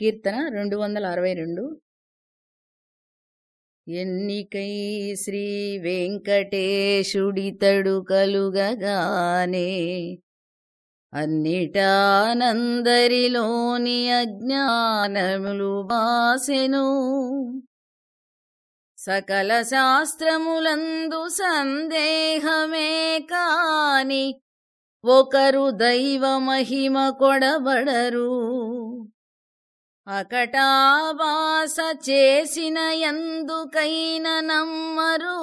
కీర్తన రెండు వందల అరవై రెండు. ఎన్నికై శ్రీ వెంకటేశుడితడు కలుగగానే అన్నిటానందరిలోని అజ్ఞానములు బాసెను. సకల శాస్త్రములందు సందేహమే కాని ఒకరు దైవ మహిమ కొడబడరు అకటావాస చేసిన ఎందుకైన నమ్మరు?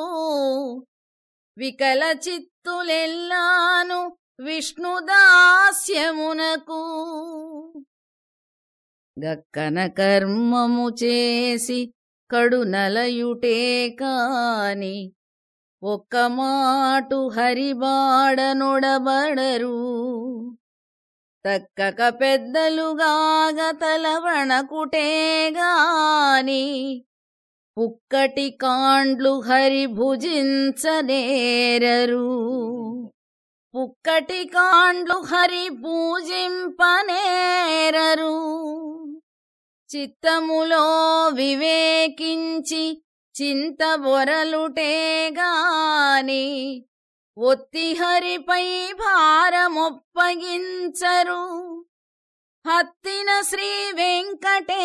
వికల చిత్తులెల్లాను విష్ణుదాస్యమునకు. గక్కన కర్మము చేసి కడునలయుటే కాని ఒక్క మాటు హరిబాడనొడబడరు తక్కక పెద్దలుగాగ తలవణకుటేగాని పుక్కటి కాండ్లు హరి భుజించనేరరు. పుక్కటి కాండ్లు హరి పూజింపనేరరు చిత్తములో వివేకించి చింత ఒత్తిహరిపై భారమొప్పగించరు. హత్తిన శ్రీ వెంకటేశుడటే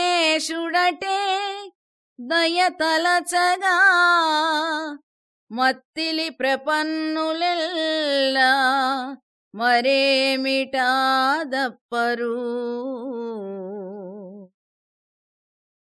దయతలచగా. మత్తిలి ప్రపన్నులెల్లా మరేమిటా దప్పరు